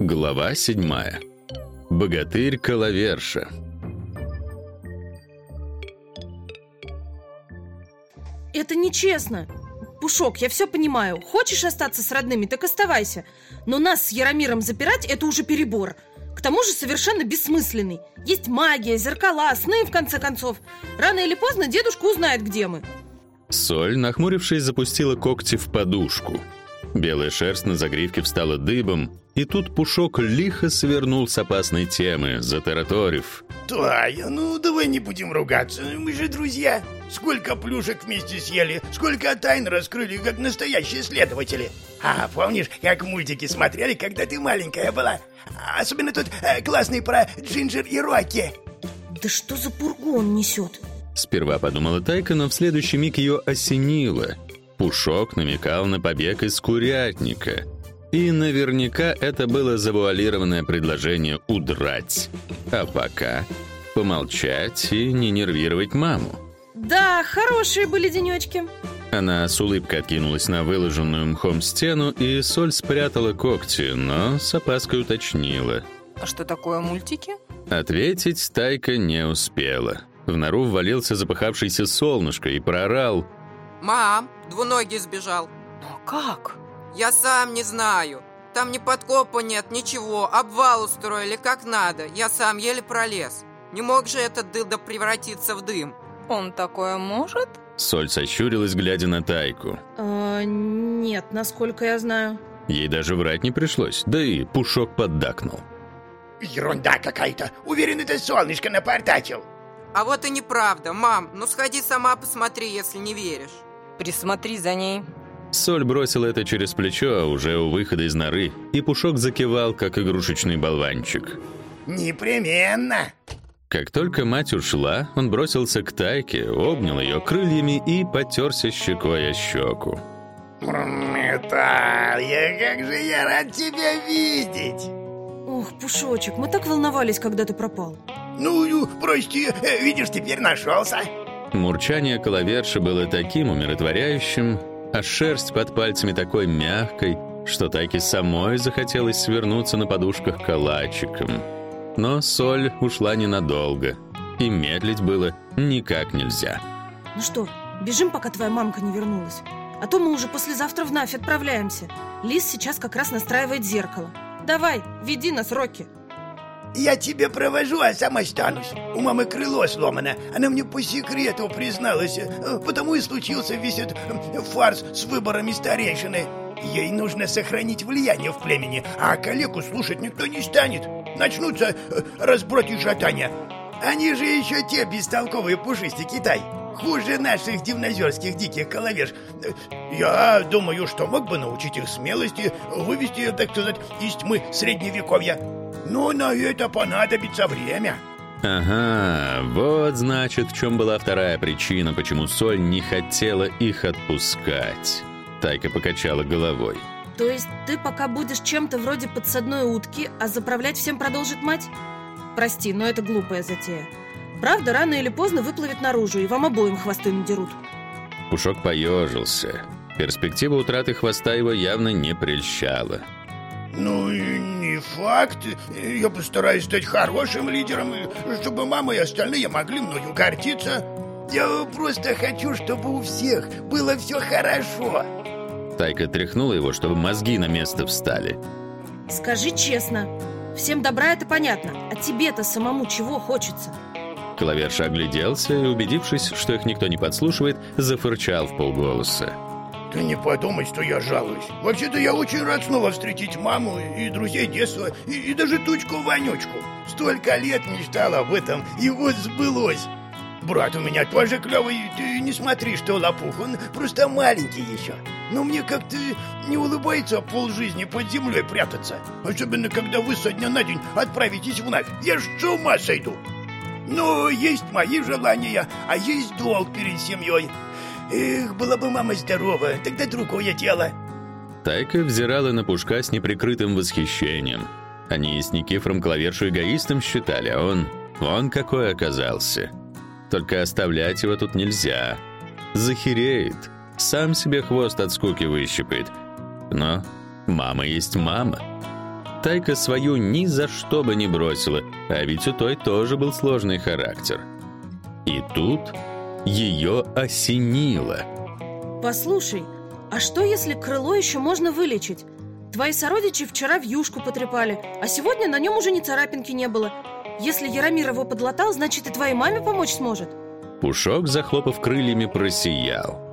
Глава седьмая. Богатырь-коловерша. Это нечестно. Пушок, я все понимаю. Хочешь остаться с родными, так оставайся. Но нас с Яромиром запирать – это уже перебор. К тому же совершенно бессмысленный. Есть магия, зеркала, сны, в конце концов. Рано или поздно дедушка узнает, где мы. Соль, нахмурившись, запустила когти в подушку. Белая шерсть на загривке встала дыбом, и тут Пушок лихо свернул с опасной темы, затараторив. Тая, ну давай не будем ругаться, мы же друзья. Сколько плюшек вместе съели, сколько тайн раскрыли, как настоящие следователи. А помнишь, как мультики смотрели, когда ты маленькая была? Особенно тот э, классный про Джинджер и Рокки. Да что за пургу он несет? Сперва подумала Тайка, но в следующий миг ее осенило. Пушок намекал на побег из курятника. И наверняка это было завуалированное предложение удрать. А пока помолчать и не нервировать маму. Да, хорошие были денечки. Она с улыбкой откинулась на выложенную мхом стену, и Соль спрятала когти, но с опаской уточнила. А что такое мультики? Ответить Тайка не успела. В нору ввалился запыхавшийся солнышко и проорал. Мам, двуногий сбежал. Но как? Я сам не знаю. Там ни подкопа нет, ничего. Обвал устроили как надо. Я сам еле пролез. Не мог же этот дылда превратиться в дым. Он такое может? Соль сощурилась, глядя на Тайку. А, нет, насколько я знаю. Ей даже врать не пришлось, да и Пушок поддакнул. Ерунда какая-то. Уверен, это солнышко напортачил. А вот и неправда, мам. Ну сходи сама посмотри, если не веришь. Присмотри за ней. Соль бросила это через плечо, а уже у выхода из норы, и Пушок закивал, как игрушечный болванчик. Непременно. Как только мать ушла, он бросился к Тайке, обнял ее крыльями и потерся щекой о щеку. Талья, как же я рад тебя видеть. Ох, Пушочек, мы так волновались, когда ты пропал. Ну, ну, прости, э, видишь, теперь нашелся. Мурчание коловерши было таким умиротворяющим, а шерсть под пальцами такой мягкой, что Тайке самой захотелось свернуться на подушках калачиком. Но соль ушла ненадолго, и медлить было никак нельзя. Ну что, бежим, пока твоя мамка не вернулась. А то мы уже послезавтра в Нафь отправляемся. Лис сейчас как раз настраивает зеркало. Давай, веди нас, Рокки. Я тебя провожу, а сам останусь. У мамы крыло сломано. Она мне по секрету призналась. Потому и случился весь этот э, фарс с выборами старейшины. Ей нужно сохранить влияние в племени, а коллегу слушать никто не станет. Начнутся э, разброд и шатания. Они же еще те бестолковые пушистики Китай. Хуже наших дивнозерских диких коловеж. Э, Я думаю, что мог бы научить их смелости, вывести, так сказать, из тьмы средневековья. Но на это понадобится время. Ага, вот значит, в чем была вторая причина, почему Соль не хотела их отпускать. Тайка покачала головой. То есть ты пока будешь чем-то вроде подсадной утки, а заправлять всем продолжит мать? Прости, но это глупая затея. Правда, рано или поздно выплывет наружу, и вам обоим хвосты надерут. Пушок поежился. Перспектива утраты хвоста его явно не прельщала. Ну, и не факт. Я постараюсь стать хорошим лидером, чтобы мама и остальные могли мною гордиться. Я просто хочу, чтобы у всех было все хорошо. Тайка тряхнула его, чтобы мозги на место встали. Скажи честно, всем добра это понятно, а тебе-то самому чего хочется? Клаверша огляделся и, убедившись, что их никто не подслушивает, зафырчал в полголоса. Ты не подумай, что я жалуюсь. Вообще-то я очень рад снова встретить маму и друзей детства, и, и даже тучку-вонючку. Столько лет мечтал об этом, и вот сбылось. Брат у меня тоже клевый, ты не смотри, что лопух, он просто маленький еще. Но мне как-то не улыбается полжизни под землей прятаться. Особенно, когда вы со дня на день отправитесь в Навь. Я ж с ума сойду. Но есть мои желания, а есть долг перед семьей. Эх, была бы мама здорова, тогда другое дело. Тайка взирала на Пушка с неприкрытым восхищением. Они с Никифором Клавершу эгоистом считали, а он... Он какой оказался. Только оставлять его тут нельзя. Захереет. Сам себе хвост от скуки выщипает. Но мама есть мама. Тайка свою ни за что бы не бросила, а ведь у той тоже был сложный характер. И тут ее осенило. Послушай, а что если крыло еще можно вылечить? Твои сородичи вчера в юшку потрепали, а сегодня на нем уже ни царапинки не было. Если Яромир его подлатал, значит и твоей маме помочь сможет. Пушок, захлопав крыльями, просиял.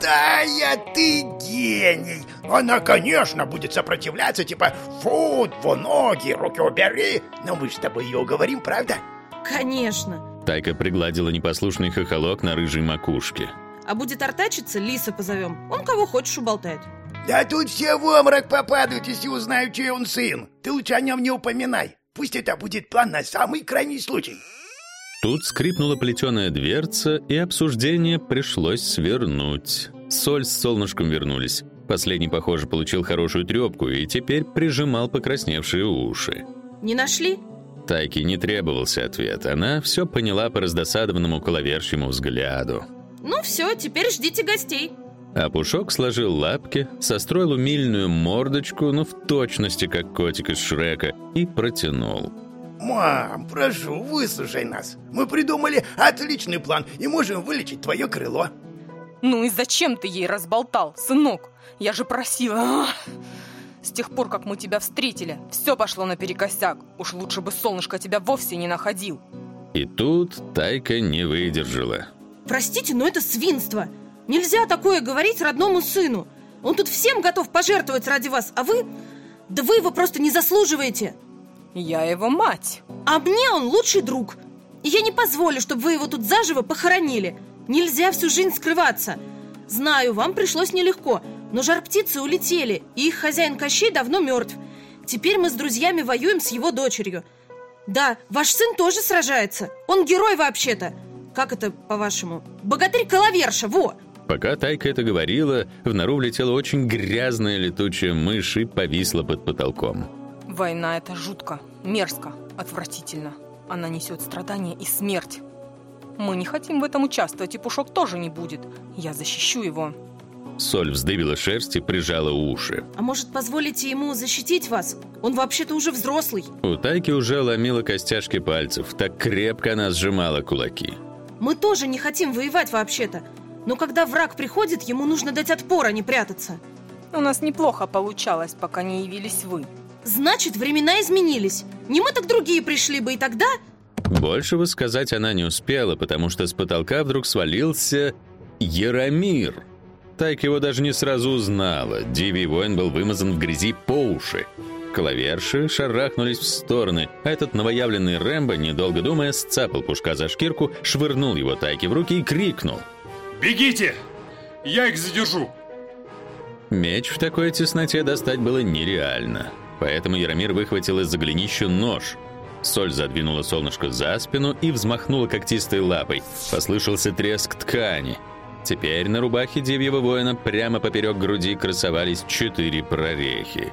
Да я ты гений! Она, конечно, будет сопротивляться, типа «Фу, ноги, руки убери!» Но мы с тобой ее уговорим, правда? Конечно. Тайка пригладила непослушный хохолок на рыжей макушке. А будет артачиться, Лиса позовем. Он кого хочешь уболтает. Да тут все в обморок попадают, если узнают, чей он сын. Ты лучше о нем не упоминай. Пусть это будет план на самый крайний случай. Тут скрипнула плетеная дверца, и обсуждение пришлось свернуть. Соль с солнышком вернулись. Последний, похоже, получил хорошую трепку и теперь прижимал покрасневшие уши. Не нашли? Тайке не требовался ответ. Она все поняла по раздосадованному коловерщему взгляду. Ну все, теперь ждите гостей. А Пушок сложил лапки, состроил умильную мордочку, ну в точности как котик из Шрека, и протянул. Мам, прошу, выслушай нас. Мы придумали отличный план и можем вылечить твое крыло. Ну и зачем ты ей разболтал, сынок? Я же просила. С тех пор, как мы тебя встретили, все пошло наперекосяк. Уж лучше бы солнышко тебя вовсе не находил. И тут Тайка не выдержала. Простите, но это свинство. Нельзя такое говорить родному сыну. Он тут всем готов пожертвовать ради вас, а вы... Да вы его просто не заслуживаете. Я его мать. А мне он лучший друг. И я не позволю, чтобы вы его тут заживо похоронили. Нельзя всю жизнь скрываться. Знаю, вам пришлось нелегко, но жар-птицы улетели, и их хозяин Кощей давно мертв. Теперь мы с друзьями воюем с его дочерью. Да, ваш сын тоже сражается. Он герой вообще-то. Как это, по-вашему? Богатырь-коловерша, во! Пока Тайка это говорила, в нору влетела очень грязная летучая мышь и повисла под потолком. Война — это жутко, мерзко, отвратительно. Она несет страдания и смерть. Мы не хотим в этом участвовать, и Пушок тоже не будет. Я защищу его. Соль вздыбила шерсть и прижала уши. А может, позволите ему защитить вас? Он вообще-то уже взрослый. У Тайки уже ломила костяшки пальцев, так крепко она сжимала кулаки. Мы тоже не хотим воевать вообще-то. Но когда враг приходит, ему нужно дать отпор, а не прятаться. У нас неплохо получалось, пока не явились вы. Значит, времена изменились. Не мы, так другие пришли бы, и тогда... Большего сказать она не успела, потому что с потолка вдруг свалился Яромир. Тайк его даже не сразу узнала. Дивий воин был вымазан в грязи по уши. Клаверши шарахнулись в стороны, а этот новоявленный Рэмбо, недолго думая, сцапал Пушка за шкирку, швырнул его Тайке в руки и крикнул. «Бегите! Я их задержу!» Меч в такой тесноте достать было нереально, поэтому Яромир выхватил из-за голенища нож. Соль задвинула солнышко за спину и взмахнула когтистой лапой. Послышался треск ткани. Теперь на рубахе девьего воина прямо поперек груди красовались четыре прорехи.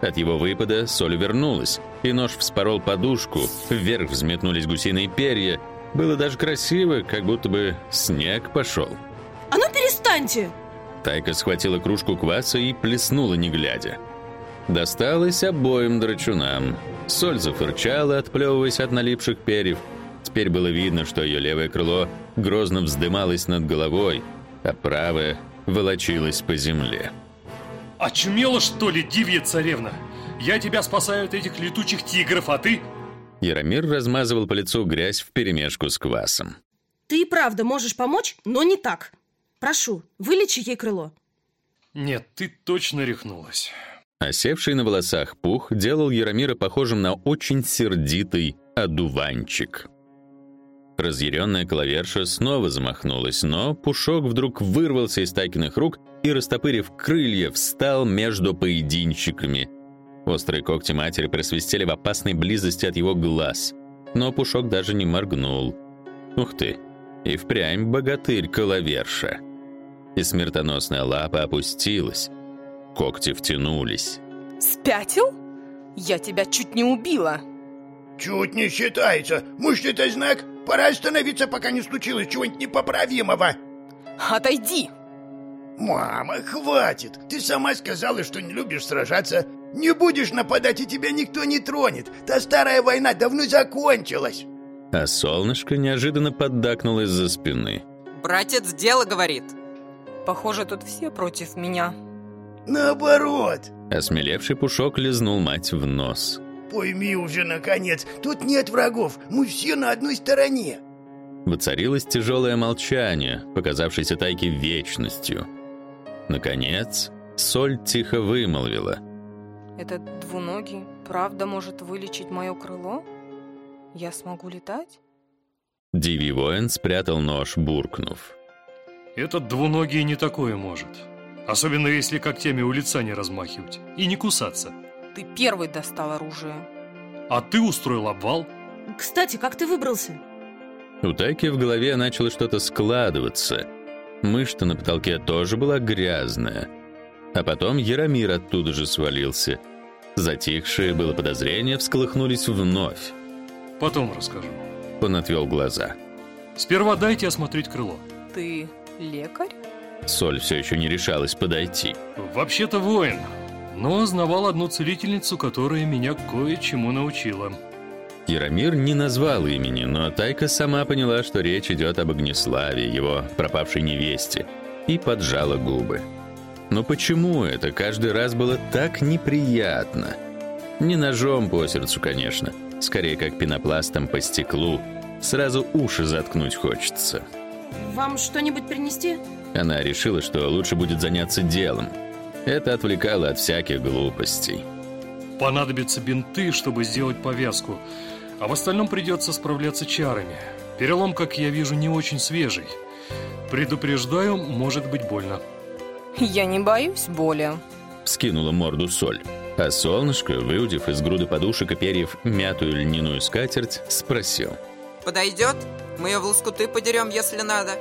От его выпада соль вернулась, и нож вспорол подушку, вверх взметнулись гусиные перья. Было даже красиво, как будто бы снег пошел. А ну перестаньте! Тайка схватила кружку кваса и плеснула, не глядя. Досталось обоим драчунам. Соль зафырчала, отплевываясь от налипших перьев. Теперь было видно, что ее левое крыло грозно вздымалось над головой, а правое волочилось по земле. Очумела, что ли, дивья царевна? Я тебя спасаю от этих летучих тигров, а ты... Яромир размазывал по лицу грязь вперемешку с квасом. Ты и правда можешь помочь, но не так. Прошу, вылечи ей крыло. Нет, ты точно рехнулась. Осевший на волосах пух делал Яромира похожим на очень сердитый одуванчик. Разъяренная клаверша снова замахнулась, но пушок вдруг вырвался из Тайкиных рук и, растопырив крылья, встал между поединщиками. Острые когти матери просвистели в опасной близости от его глаз, но пушок даже не моргнул. Ух ты! И впрямь богатырь-коловерша. И смертоносная лапа опустилась. Когти втянулись. Спятил? Я тебя чуть не убила. Чуть не считается. Может, это знак? Пора остановиться, пока не случилось чего-нибудь непоправимого. Отойди! Мама, хватит. Ты сама сказала, что не любишь сражаться. Не будешь нападать, и тебя никто не тронет. Та старая война давно закончилась. А солнышко неожиданно поддакнуло из-за спины. Братец дело говорит. Похоже, тут все против меня. Наоборот. Осмелевший Пушок лизнул мать в нос. Пойми уже, наконец, тут нет врагов, мы все на одной стороне. Воцарилось тяжелое молчание, показавшееся Тайке вечностью. Наконец, Соль тихо вымолвила. Этот двуногий правда может вылечить мое крыло? Я смогу летать? Дивий воин спрятал нож, буркнув. Этот двуногий не такое может. Особенно если когтями у лица не размахивать и не кусаться. Ты первый достал оружие. А ты устроил обвал? Кстати, как ты выбрался? У Тайки в голове начало что-то складываться. Мышь-то на потолке тоже была грязная. А потом Яромир оттуда же свалился. Затихшие было подозрения всколыхнулись вновь. Потом расскажу. Он отвел глаза. Сперва дайте осмотреть крыло. Ты лекарь? Соль все еще не решалась подойти. Вообще-то воин, но знавал одну целительницу, которая меня кое-чему научила. Яромир не назвал имени, но Тайка сама поняла, что речь идет об Огнеславе, его пропавшей невесте, и поджала губы. Но почему это каждый раз было так неприятно? Не ножом по сердцу, конечно, скорее как пенопластом по стеклу. Сразу уши заткнуть хочется. Вам что-нибудь принести? Она решила, что лучше будет заняться делом. Это отвлекало от всяких глупостей. Понадобятся бинты, чтобы сделать повязку, а в остальном придется справляться чарами. Перелом, как я вижу, не очень свежий. Предупреждаю, может быть больно. Я не боюсь боли. Скинула морду соль. А солнышко, выудив из груды подушек и перьев мятую льняную скатерть, спросил. Подойдет? Мы ее в лоскуты подерем, если надо.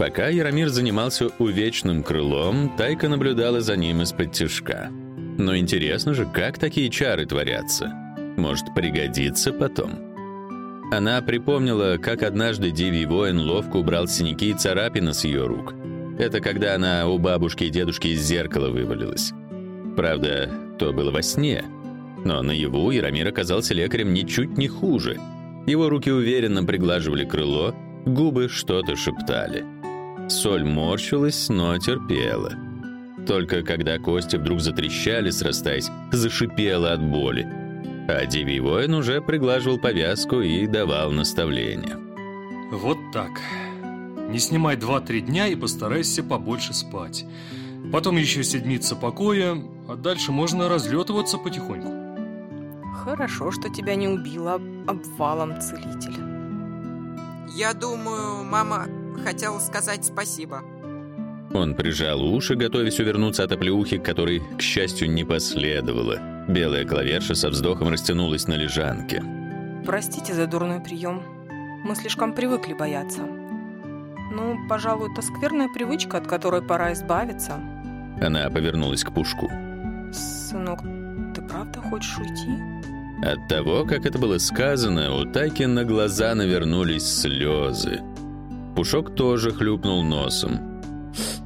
Пока Яромир занимался увечным крылом, Тайка наблюдала за ним из-под тишка. Но интересно же, как такие чары творятся. Может, пригодится потом. Она припомнила, как однажды Дивий воин ловко убрал синяки и царапины с ее рук. Это когда она у бабушки и дедушки из зеркала вывалилась. Правда, то было во сне. Но наяву Яромир оказался лекарем ничуть не хуже. Его руки уверенно приглаживали крыло, губы что-то шептали. Соль морщилась, но терпела. Только когда кости вдруг затрещали, срастаясь, зашипела от боли. А Дивий воин уже приглаживал повязку и давал наставления. Вот так. Не снимай 2-3 дня и постарайся побольше спать. Потом еще седмица покоя, а дальше можно разлетываться потихоньку. Хорошо, что тебя не убила обвалом целитель. Я думаю, мама хотела сказать спасибо. Он прижал уши, готовясь увернуться от оплеухи, которой, к счастью, не последовало. Белая клаверша со вздохом растянулась на лежанке. Простите за дурной прием. Мы слишком привыкли бояться. Ну, пожалуй, это скверная привычка, от которой пора избавиться. Она повернулась к Пушку. Сынок, ты правда хочешь уйти? От того, как это было сказано, у Тайки на глаза навернулись слезы. Пушок тоже хлюпнул носом.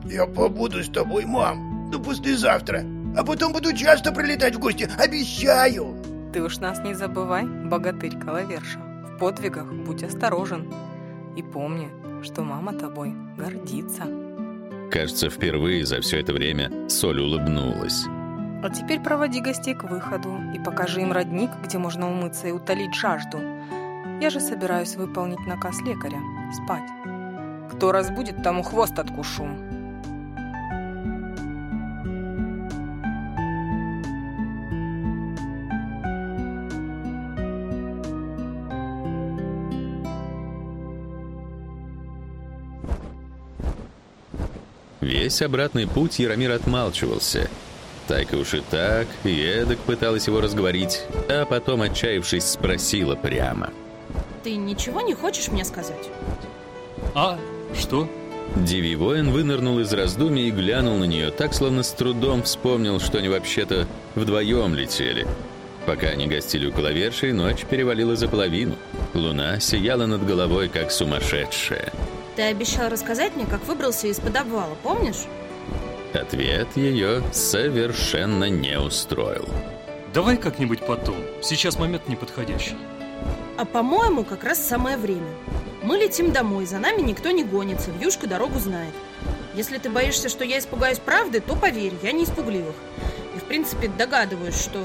Я побуду с тобой, мам, до послезавтра. А потом буду часто прилетать в гости, обещаю. Ты уж нас не забывай, богатырь Калаверша. В подвигах будь осторожен. И помни, что мама тобой гордится. Кажется, впервые за все это время Соль улыбнулась. А теперь проводи гостей к выходу и покажи им родник, где можно умыться и утолить жажду. Я же собираюсь выполнить наказ лекаря – спать. Кто разбудит, тому хвост откушу. Весь обратный путь Яромир отмалчивался. Так и уж и так, и эдак пыталась его разговорить, а потом, отчаявшись, спросила прямо. Ты ничего не хочешь мне сказать? А, что? Дивий воин вынырнул из раздумий и глянул на нее, так, словно с трудом вспомнил, что они вообще-то вдвоем летели. Пока они гостили у Коловершей, ночь перевалила за половину. Луна сияла над головой, как сумасшедшая. Ты обещал рассказать мне, как выбрался из-под обвала, помнишь? Ответ ее совершенно не устроил. Давай как-нибудь потом. Сейчас момент неподходящий. А по-моему, как раз самое время. Мы летим домой, за нами никто не гонится, Вьюшка дорогу знает. Если ты боишься, что я испугаюсь правды, то поверь, я не испугливых. И, в принципе, догадываюсь, что...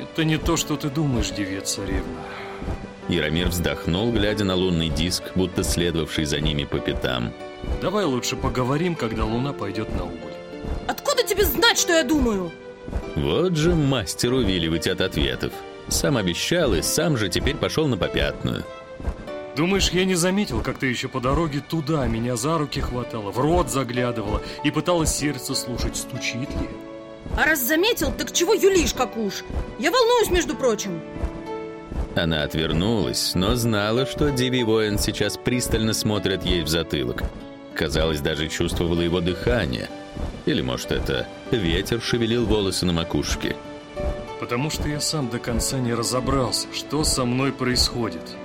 Это не то, что ты думаешь, девица царевна. Яромир вздохнул, глядя на лунный диск, будто следовавший за ними по пятам. Давай лучше поговорим, когда луна пойдет на убыль. Откуда тебе знать, что я думаю? Вот же мастер увиливать от ответов. Сам обещал и сам же теперь пошел на попятную. Думаешь, я не заметил, как ты еще по дороге туда меня за руки хватала, в рот заглядывала и пыталась сердце слушать, стучит ли? А раз заметил, так чего юлишь, как уж? Я волнуюсь, между прочим. Она отвернулась, но знала, что Диви Воин сейчас пристально смотрит ей в затылок. Казалось, даже чувствовала его дыхание. Или, может, это ветер шевелил волосы на макушке. Потому что я сам до конца не разобрался, что со мной происходит.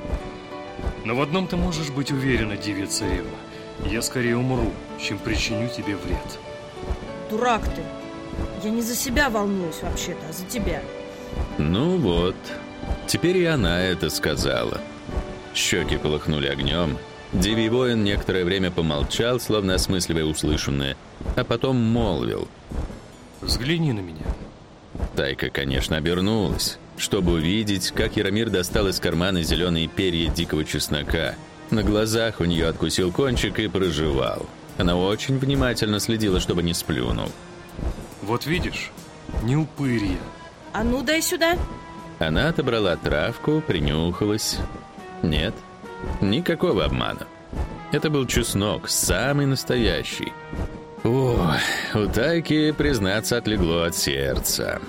Но в одном ты можешь быть уверена, девица Царевна. Я скорее умру, чем причиню тебе вред. Дурак ты. Я не за себя волнуюсь вообще-то, а за тебя. Ну вот, теперь и она это сказала. Щеки полыхнули огнем. Диви воин некоторое время помолчал, словно осмысливая услышанное, а потом молвил. «Взгляни на меня». Тайка, конечно, обернулась чтобы увидеть, как Яромир достал из кармана зеленые перья дикого чеснока. На глазах у нее откусил кончик и проживал. Она очень внимательно следила, чтобы не сплюнул. «Вот видишь, не упырья». «А ну, дай сюда». Она отобрала травку, принюхалась. Нет, никакого обмана. Это был чеснок, самый настоящий. О, у Тайки, признаться, отлегло от сердца.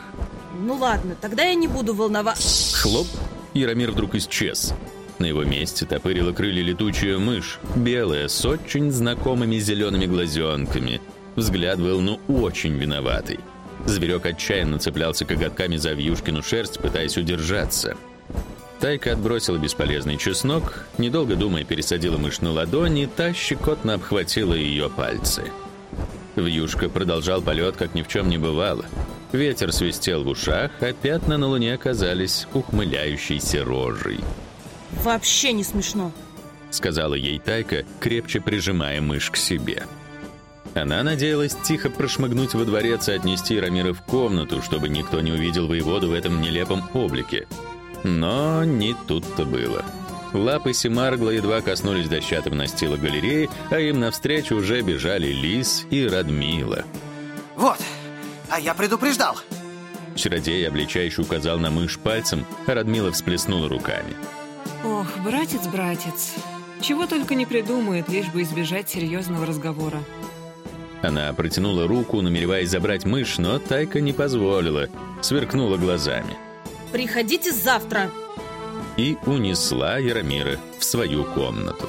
Ну ладно, тогда я не буду волноваться. Хлоп, Яромир вдруг исчез. На его месте топырила крылья летучая мышь, белая, с очень знакомыми зелеными глазенками. Взгляд был ну очень виноватый. Зверек отчаянно цеплялся коготками за вьюшкину шерсть, пытаясь удержаться. Тайка отбросила бесполезный чеснок, недолго думая, пересадила мышь на ладони, та щекотно обхватила ее пальцы. Вьюшка продолжал полет, как ни в чем не бывало. Ветер свистел в ушах, а пятна на луне оказались ухмыляющейся рожей. «Вообще не смешно», — сказала ей Тайка, крепче прижимая мышь к себе. Она надеялась тихо прошмыгнуть во дворец и отнести Рамира в комнату, чтобы никто не увидел воеводу в этом нелепом облике. Но не тут-то было. Лапы Семаргла едва коснулись дощатым настила галереи, а им навстречу уже бежали Лис и Радмила. «Вот, а я предупреждал. Чародей, обличающий, указал на мышь пальцем, а Радмила всплеснула руками. Ох, братец, братец, чего только не придумает, лишь бы избежать серьезного разговора. Она протянула руку, намереваясь забрать мышь, но Тайка не позволила, сверкнула глазами. «Приходите завтра!» И унесла Яромира в свою комнату.